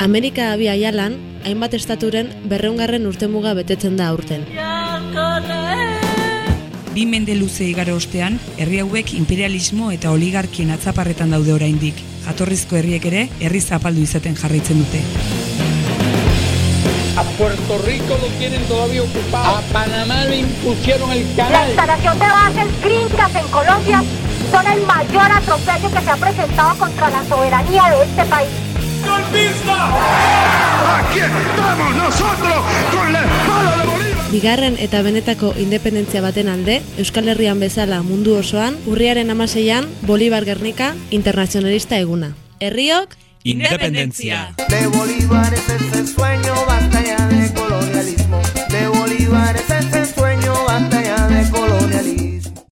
Amerika abia jalan, hainbat estaturen berreungarren urtemuga betetzen da aurten. Bi mende luze igaro ostean, herri hauek imperialismo eta oligarkien atzaparretan daude oraindik. Jatorrizko herriek ere, herri zapaldu izaten jarraitzen dute. A Puerto Rico lo tienen todavía ocupado. A Panamá le impusieron el La canal. instalación de bases gringas en Colombia son el mayor atropello que se ha presentado contra la soberanía de este país. Aquí estamos nosotros con la espada de Bolívar. Bigarren eta benetako independentzia baten alde, Euskal Herrian bezala mundu osoan, urriaren amaseian, Bolibar Gernika internazionalista eguna. Herriok, Independentzia! De Bolívar es ya